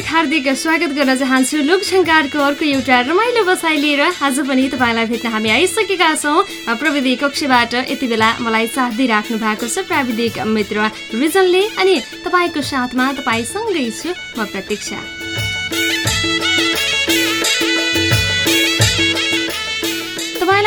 हार्दिक हार्दिक स्वागत गर्न चाहन्छु। लोकसङ्कारको अर्को एउटा रमाइलो बसाइ लिएर आज पनि तपाईँलाई भेट्न हामी आइसकेका छौँ। प्रविधि कक्षबाट यति बेला मलाई साथ दिइराख्नु भएको छ प्राविधिक मित्र रिजनले अनि तपाईँको साथमा तपाईँसँगै छु म प्रतीक्षा।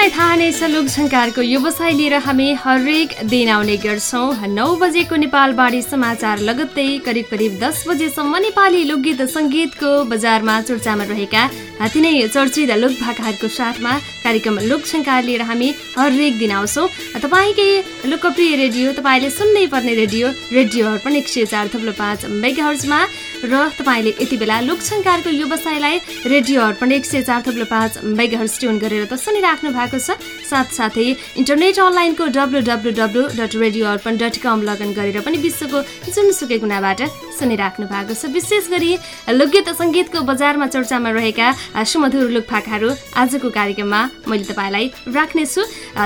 तपाईँलाई थाहा नै छ लोकसङ्कारको व्यवसाय लिएर हामी हरेक दिन आउने गर्छौँ। नौ बजेको नेपालबारी समाचार लगत्तै करिब करिब दस बजेसम्म नेपाली लोकगीत सङ्गीतको बजारमा चर्चामा रहेका तिनै चर्चित लोकभाकाहरूको साथमा कार्यक्रम लोकसङ्कार लिएर हामी हरेक दिन आउँछौँ। तपाईँकै लोकप्रिय रेडियो तपाईँले सुन्नै पर्ने रेडियो रेडियो अर्पण एक सय चार थप्लो पाँच मेगाहर्जमा र तपाईँले यति बेला लोकसङ्कारको व्यवसायलाई रेडियो अर्पण एक सय चार थप्लो पाँच मेगाहर्ज ट्युन गरेर त सुनिराख्नु भएको छ। साथसाथै इन्टरनेट अनलाइनको W W W dot radio Arpan dot com login गरेर पनि विश्वको जुनसुकै कुनाबाट सुनिराख्नु भएको छ। विशेष गरी लोकगीत सङ्गीतको बजारमा चर्चामा रहेका सुमधुर लोकफाकाहरू आजको कार्यक्रममा मैले तपाईँलाई राख्नेछु।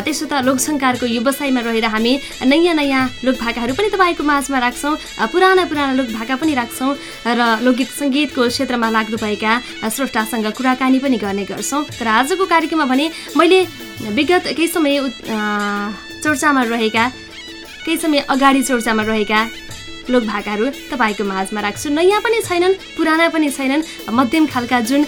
त्यसो त लोकसङ्कारको व्यवसायमा रहेर हामी नयाँ नयाँ लोकभाकाहरू पनि तपाईँको माझमा राख्छौँ पुराना पुराना लोकभाका पनि राख्छौँ र लोकगीत सङ्गीतको क्षेत्रमा लाग्नुभएका स्रष्टासँग कुराकानी पनि गर्ने गर्छौँ। तर आजको कार्यक्रममा भने मैले विगत केही समय चर्चामा रहेका केही समय अगाडि चर्चामा रहेका लोकभाकाहरू तपाईँको माझमा राख्छु नयाँ पनि छैनन् पुराना पनि छैनन्। मध्यम खालका जुन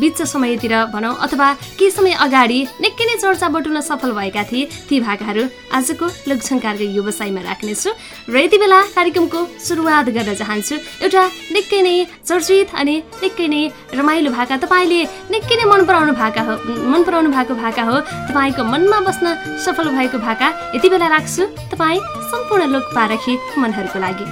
बिच समयतिर भनौँ अथवा केही समय अगाडि निकै नै चर्चा बटुल्न सफल भएका थिए ती भाकाहरू आजको लोकसङ्कारको व्यवसायमा राख्नेछु। र यति बेला कार्यक्रमको सुरुवात गर्न चाहन्छु। एउटा निकै नै चर्चित अनि निकै नै रमाइलो भाका तपाईँले निकै नै मन पराउनु भाका हो मन पराउनु भएको भाका हो। तपाईँको मनमा बस्न सफल भएको भाका यति बेला राख्छु। तपाईँ सम्पूर्ण लोक पारखी मनहरूको लागि।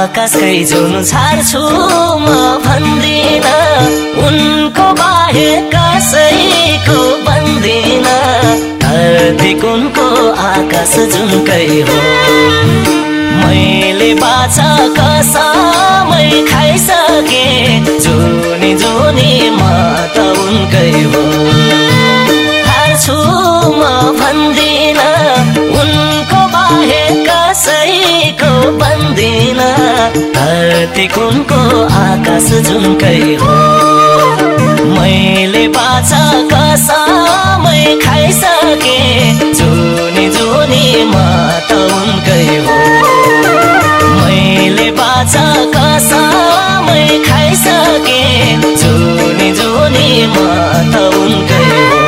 आकाशकै जुन छाड्छु म भन्दिन उनको बाहेक कसैको धरती कुनको आकाश जुनकै हो। मैले बाछा कसमै खाइसके जुनी जुनी म त उनकै हो। हार्छु म भन्दिन उनको बाहेक कसैको बन्दिन। धरती कुनको आकाश जुनकै हो। मैले बाछा कसमै खाइसके। जुनी जुनी म त उनकै हो। मैले बाछा कसमै खाइसके। जुनी जुनी म त उनकै हो।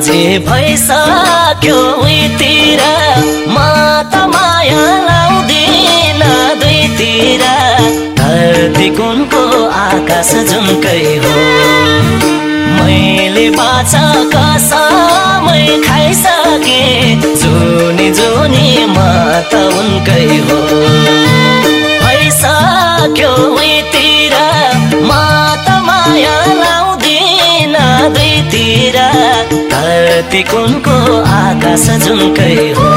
बाजे भइसक्यो उहीतिर म त माया लाउँदिन दुईतिर। धरती कुनको आकाश जुनकै हो। मैले बाछा कसमै खाइसके जुनी जुनी म त उनकै हो। भइसक्यो उहीतिर म त माया लाउँदिन दुईतिर। धरती कुनको आकाश जुनकै हो।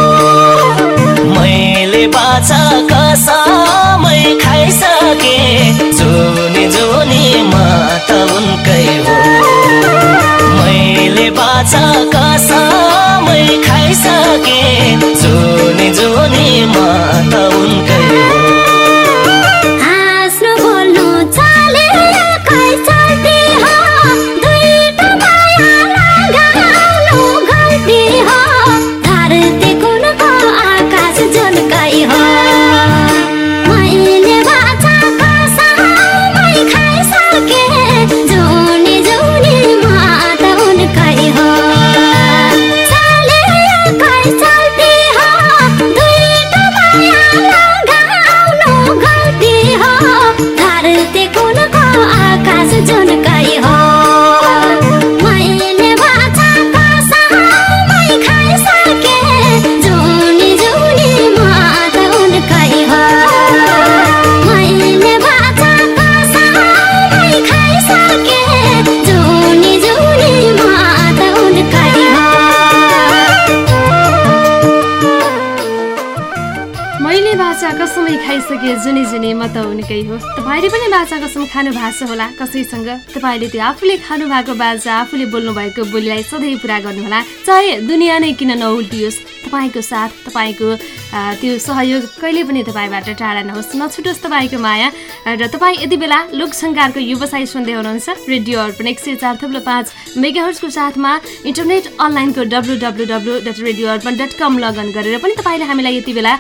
मैले बाछा कसमै खाइसके जुनी जुनी म त उनकै हो। मैले बाछा कसमै खाइसके जुनी खाइसके जुनी जुनी म त उनकै हो। तपाईँले पनि बाछा कसम खानु भएको छ होला कसैसँग? तपाईँले त्यो आफूले खानु भएको बाजा आफूले बोल्नु भएको बोलीलाई सधैँ पुरा गर्नुहोला। चाहे दुनियाँ नै किन नउल्टियोस्। तपाईँको साथ तपाईँको त्यो सहयोग कहिले पनि तपाईँबाट टाढा नहोस्। नछुटोस् तपाईँको माया। र तपाईँ यति बेला लोकसङ्कारको व्यवसाय सुन्दै हुनुहुन्छ। रेडियो अर्पण एक सय चार थप्लो पाँच मेगाहर्सको साथमा इन्टरनेट अनलाइनको W W W dot radio Arpan dot com login गरेर पनि तपाईँले हामीलाई यति बेला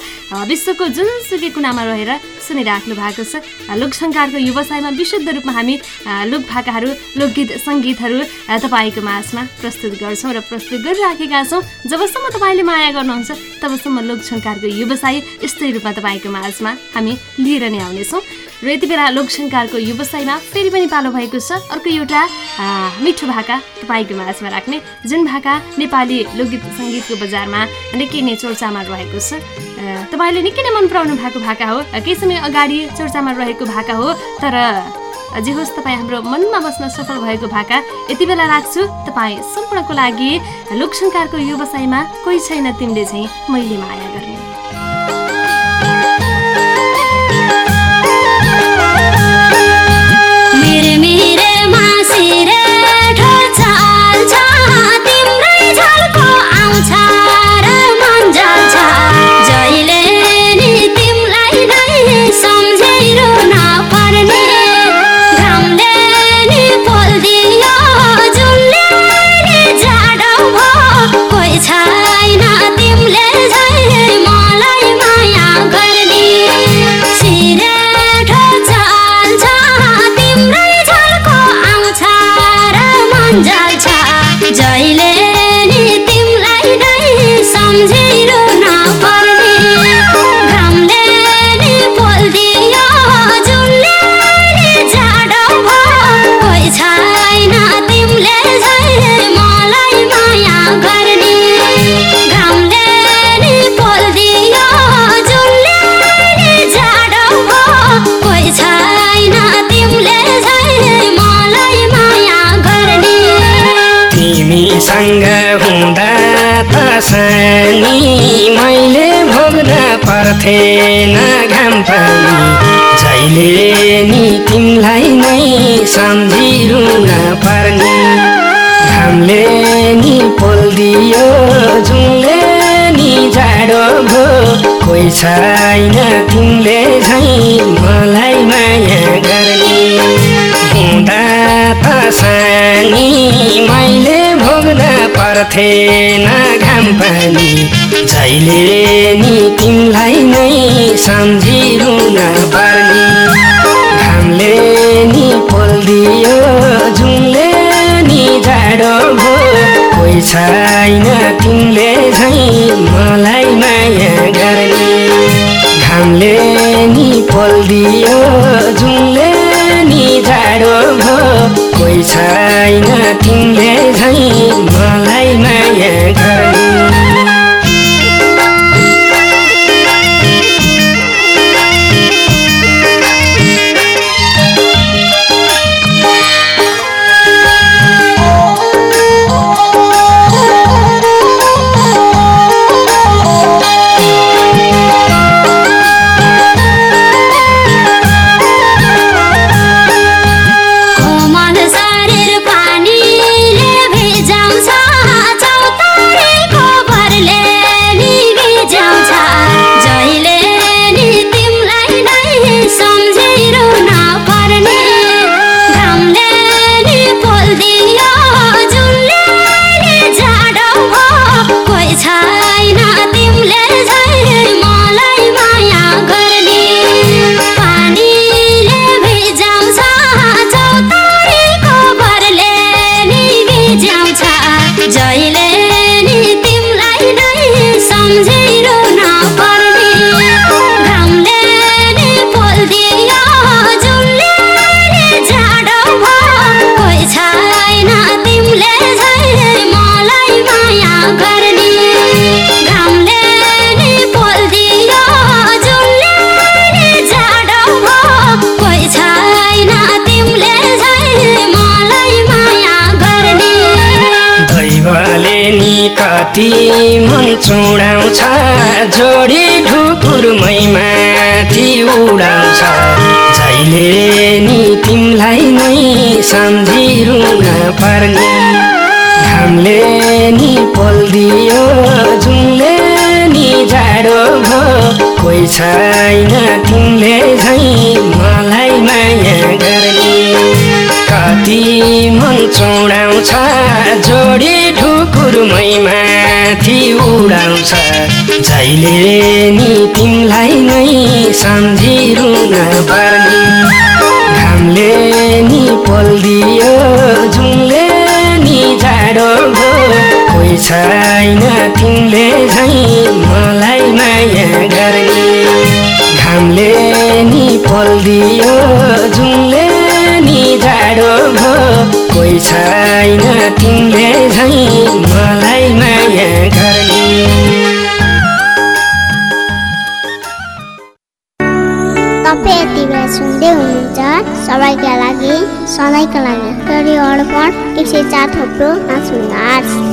विश्वको जुनसुकै कुनामा रहेर सुनिराख्नु भएको छ। लोकसङ्कारको व्यवसायमा विशुद्ध रूपमा हामी लोक भाकाहरू लोकगीत सङ्गीतहरू तपाईँको माझमा प्रस्तुत गर्छौँ र प्रस्तुत गरिराखेका छौँ। जबसम्म तपाईँले माया गर्नुहुन्छ तबसम्म लोकसङ्कारको व्यवसाय यस्तै रूपमा तपाईँको माझमा हामी लिएर नै आउनेछौँ। र यति बेला लोकसङ्कारको व्यवसायमा फेरि पनि पालो भएको छ। अर्को एउटा मिठो भाका तपाईँको माझमा राख्ने। जुन भाका नेपाली लोकगीत सङ्गीतको बजारमा निकै नै चर्चामा रहेको छ। तपाईँले निकै नै मन पराउनु भएको भाका हो। केही समय अगाडि चर्चामा रहेको भाका हो। तर जे होस् तपाईँ हाम्रो मनमा बस्न सफल भएको भाका यति बेला राख्छु तपाईँ सम्पूर्णको लागि लोकसङ्कारको व्यवसायमा कोही छैन तिमीले चाहिँ मैले माया गर्ने। पर्थेन घाम पानी जहिले नि तिमीलाई नै सम्झिरुन पर्ने घामले नि पोल्दियो जुनले नि जाडो भो कोही छैन तिमीले झै मलाई माया गर्ने। हुँदा त सानी मैले भोग्न पर्थेन घाम पानी जहिले नि तिमीलाई नै सम्झिरुन पर्ने घामले नि पोल्दियो जुनले नि जाडो भो कोही छैन तिमीले झै मलाई माया गर्ने। घामले नि पोल्दियो जुनले नि जाडो भो कोही छैन तिमीले झै मलाई माया गर्ने। चुडाउँछ जोडी ढुकुरमै माथि उडाउँछ। जहिले नि तिमीलाई नै सम्झिरुन पर्ने घामले नि पोलिदियो माथि उडाउँछ। जहिले नि तिमीलाई नै सम्झिरुन पर्ने घामले नि पोलिदियो जुनले नि जाडो कोही छैन तिमीले झै मलाई माया गर्ने। घामले नि पोलिदियो जुनले नि जाडो कोही छैन तिमीले झै मलाई माया गर्ने तपाईँ यति सुन्दै हुनुहुन्छ सबैका लागि सधैँका लागि रेडियो अर्पण एक सय चार थोप्रो पाँच मेगाहर्ज।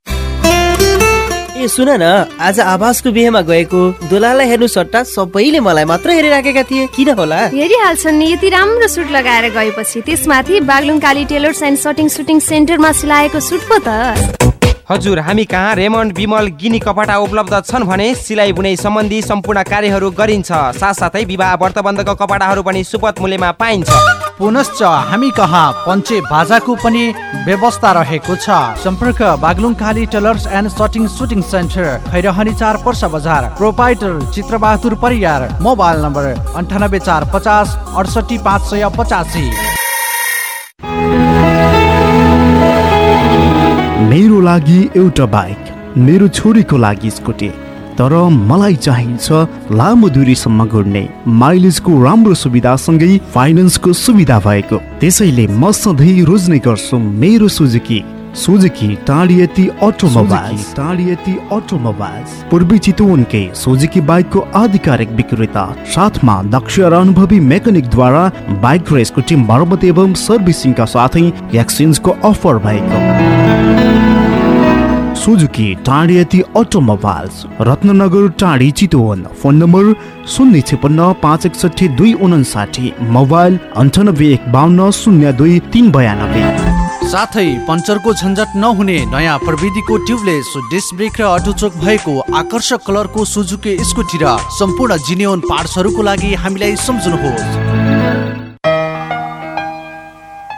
ए सुन न आज आवासको बिहेमा गएको दुलालाई हेर्नु सट्टा सबैले मलाई मात्र हेरिराखेका थिए। किन होला? हेरिहाल्छन् नि यति राम्रो सुट लगाएर गएपछि। त्यसमाथि Baglung Kali tailors and shirting suiting सेन्टरमा सिलाएको सुट पो त। हजुर हामी कहाँ रेमन्ड बिमल गिनी कपडा उपलब्ध छन् भने सिलाइ बुनाइ सम्बन्धी सम्पूर्ण कार्यहरू गरिन्छ। साथसाथै विवाह व्रतबन्धको कपडाहरू पनि सुपथ मूल्यमा पाइन्छ। पुनश्च हामी कहाँ पञ्चे बाजाको पनि व्यवस्था रहेको छ। सम्पर्क Baglung Kali tailors and shirting suiting centre Khairahani चार पर्सा बजार proprietor Chitrabahadur Pariyar mobile number अन्ठानब्बे चार पचास अडसठी पाँच सय पचासी। मेरो लागि एउटा बाइक मेरो छोरीको लागि स्कुटी। तर मलाई चाहिन्छ लामो दूरीसम्म घुर्ने। माइलेजको राम्रो सुविधासँगै फाइनेन्सको सुविधा भएको। त्यसैले म सधैँ रोज्ने गर्छु मेरो सुजुकी। सुजुकी टाढियती अटोमोबाइल्स। टाढियती अटोमोबाइल्स। पूर्वी चितवनकै सुजुकी बाइकको आधिकारिक विक्रेता साथमा दक्ष र अनुभवी मेकानिकद्वारा बाइक र स्कुटी मर्मत एवं सर्भिसिङका साथै एक्सचेन्जको अफर भएको। सुजुकी टाढियती अटोमोबाइल्स रत्ननगर टाढी चितवन। फोन नम्बर शून्य छेपन्न पाँच एकसठी दुई उनासाठी। मोबाइल अन्ठानब्बे एक बाहन्न शून्य दुई तिन बयानब्बे। साथै पञ्चरको झन्झट नहुने नयाँ प्रविधिको ट्युबलेस डिस्क ब्रेक र अटोचोक भएको आकर्षक कलरको सुजुकी स्कुटी र सम्पूर्ण जिनियोन पार्ट्सहरूको लागि हामीलाई सम्झनुहोस्।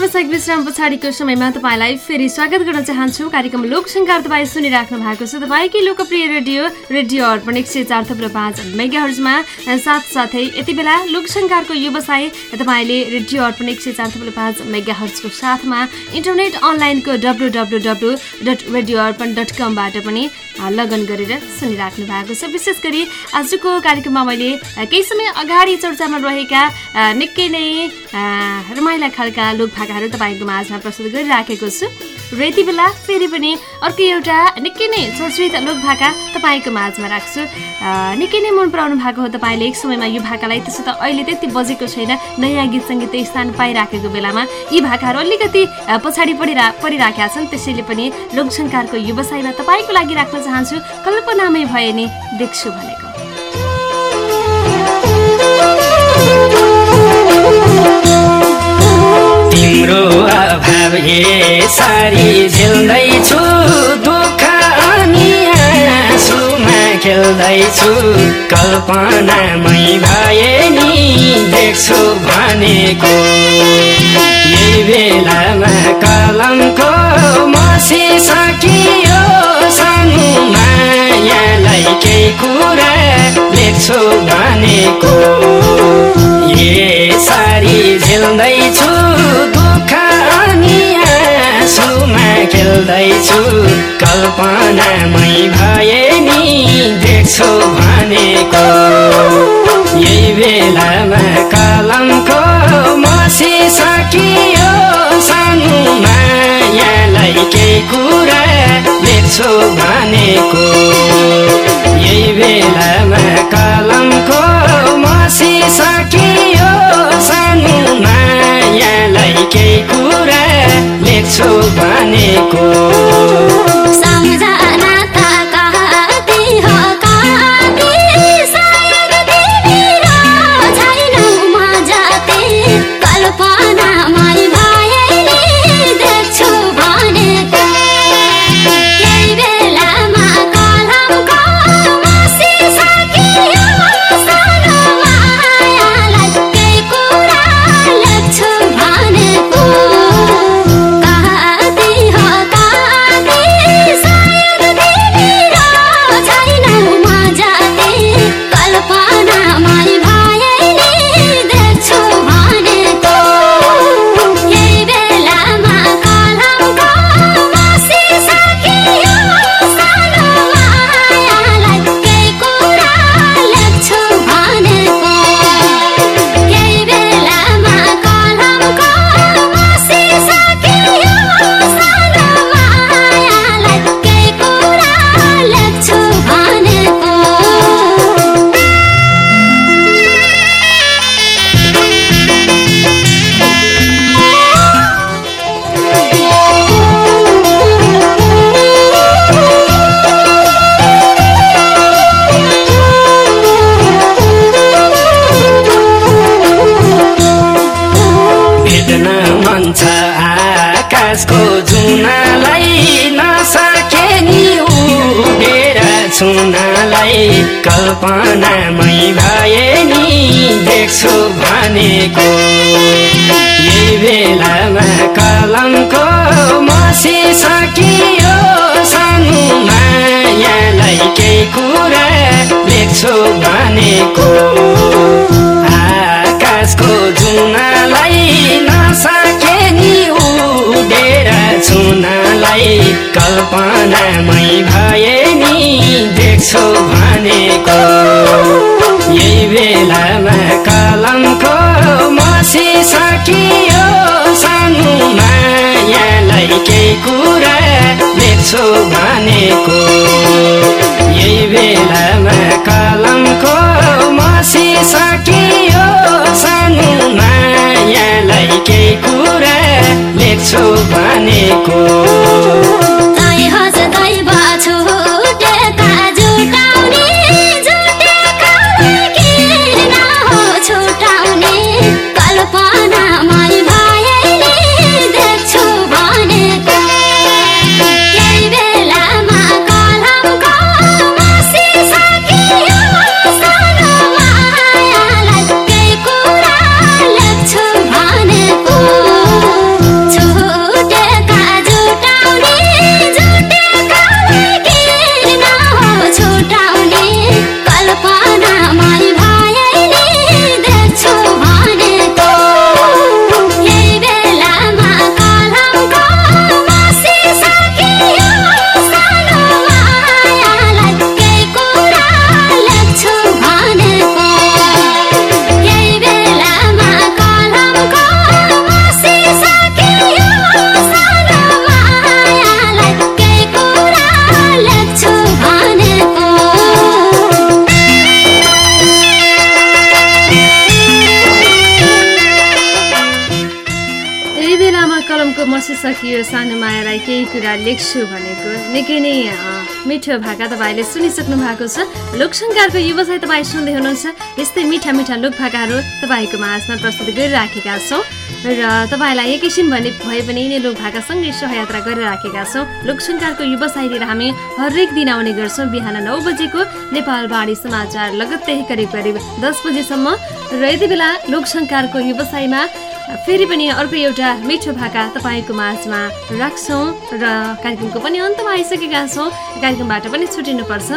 व्यावसायिक विश्राम पछाडिको समयमा तपाईँलाई फेरि स्वागत गर्न चाहन्छु। कार्यक्रम लोकसङ्कार तपाईँ सुनिराख्नु भएको छ। तपाईँकै लोकप्रिय रेडियो रेडियो अर्पण एक सय चार थुप्रो पाँच मेगाहर्जमा साथसाथै यति बेला लोकसङ्कारको व्यवसाय तपाईँले रेडियो अर्पण एक सय चार थुप्रो पाँच मेगाहर्जको साथमा इन्टरनेट अनलाइनको W W W dot radio Arpan dot कमबाट पनि लगन गरेर सुनिराख्नु भएको छ। विशेष गरी आजको कार्यक्रममा मैले केही समय अगाडि चर्चामा रहेका निकै नै रमाइला खालका लोकभाकाहरू तपाईँको माझमा प्रस्तुत गरिराखेको छु। र यति बेला फेरि पनि अर्को एउटा निकै नै चर्चित लोकभाका तपाईँको माझमा राख्छु। निकै नै मन पराउनु भएको हो तपाईँले एक समयमा यो भाकालाई। त्यसो त अहिले त्यति बजेको छैन। नयाँ गीत सङ्गीत स्थान पाइराखेको बेलामा यी भाकाहरू अलिकति पछाडि परिरा परिराखेका छन्। त्यसैले पनि लोकसङ्कारको व्यवसायमा तपाईँको लागि राख्न चाहन्छु। कल्पनामै भए नि देख्छु भनेको। हे सारी झेल्दैछु दुःख अनि आँसुमा खेल्दैछु। कल्पनामै भए नि देख्छु भनेको। यही बेलामा कलमको मसिसकियो सानो मायालाई केही कुरा लेख्छु भनेको। ए सारी झेल्दैछु दुःख आँसुमा खेल्दैछु। कल्पनामै भए नि देख्छु भनेको। यही बेलामा कलमको मसिसकियो सानो माया केही कुरा लेख्छु भनेको। यही बेलामा कलमको मसिसकियो सानो मायालाई केही कुरा लेख्छु भनेको। छुनालाई कल्पनामै भए नि देख्छु भनेको। यही बेलामा कलमको मसिसकियो सानो मायालाई केही कुरा लेख्छु भनेको। आकाशको जुनालाई नसके नि छुनालाई कल्पनामै भए नि देख्छु भनेको। यही बेलामा कलमको मसिसकियो सानो मायालाई केही कुरा लेख्छु भनेको। यही बेलामा कलमको मसिसकियो सानो मायालाई केही कुरा लेख्छु भनेको तै मसिसकियो सानो मायालाई केही कुरा लेख्छु भनेको निकै नै मिठो भाका तपाईँले सुनिसक्नु भएको छ। लोकसङ्कारको व्यवसाय तपाईँ सुन्दै हुनुहुन्छ। यस्तै मिठा मिठा लोक भाकाहरू तपाईँको माझमा प्रस्तुत गरिराखेका छौँ। र तपाईँलाई एकैछिन भने भए पनि यिनै लोक भाकासँगै सहयात्रा गरिराखेका छौँ। लोकसङ्कारको व्यवसाय लिएर हामी हरेक दिन आउने गर्छौँ बिहान नौ बजेको नेपाल बाढी समाचार। लगत्तै करिब करिब दस बजेसम्म। र यति बेला लोकसङ्कारको व्यवसायमा फेरि पनि अर्को एउटा मिठो भाका तपाईँको माझमा राख्छौँ र कार्यक्रमको पनि अन्तमा आइसकेका छौँ। कार्यक्रमबाट पनि छुटिनुपर्छ।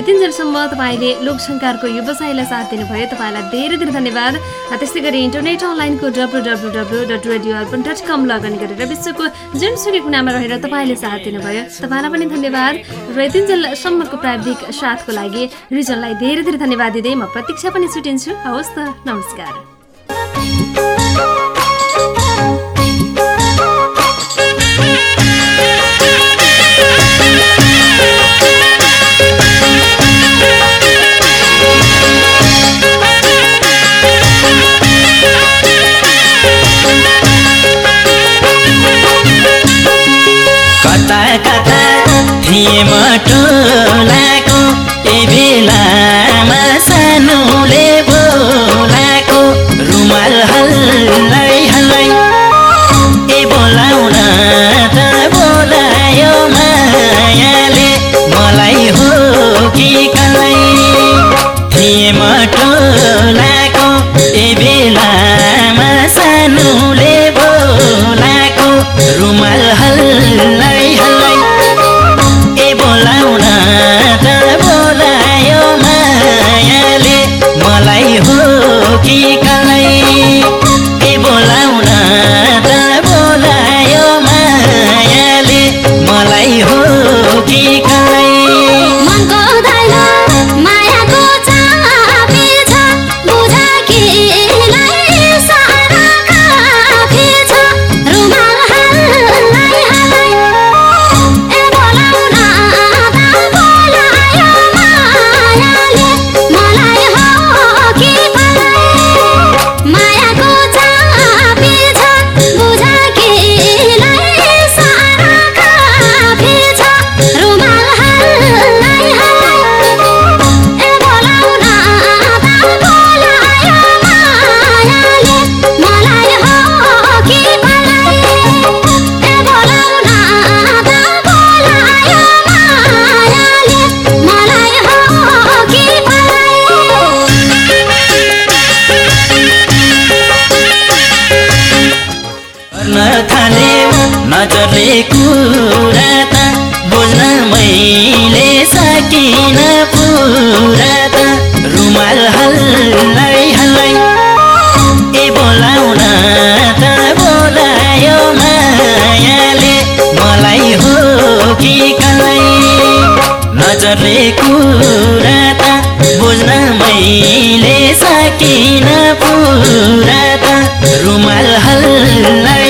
यतिन्जेलसम्म तपाईँले लोकसङ्कारको व्यवसायलाई साथ दिनुभयो। तपाईँलाई धेरै धेरै धन्यवाद। त्यस्तै गरी इन्टरनेट अनलाइनको W W W dot radio Arpan dot com login गरेर विश्वको जुनसुकै कुनामा रहेर तपाईँले साथ दिनुभयो। तपाईँलाई पनि धन्यवाद। र यतिन्जेलसम्मको प्राविधिक साथको लागि रिजनलाई धेरै धेरै धन्यवाद दिँदै म प्रतीक्षा पनि छुटिन्छु। हवस् त नमस्कार। म ठुलाको ए बेलामा सानोले बोलाको रुमाल हल्लै हल्लै। ए बोलाउन त बोलायो मायाले मलाई हो कि कलै। थिएँ म ठुलाको ए बेलामा सानोले बोलाको रुमाल हल सबै कुरा त बुझ्न मैले सकिन पुरा त रुमाल हल्ला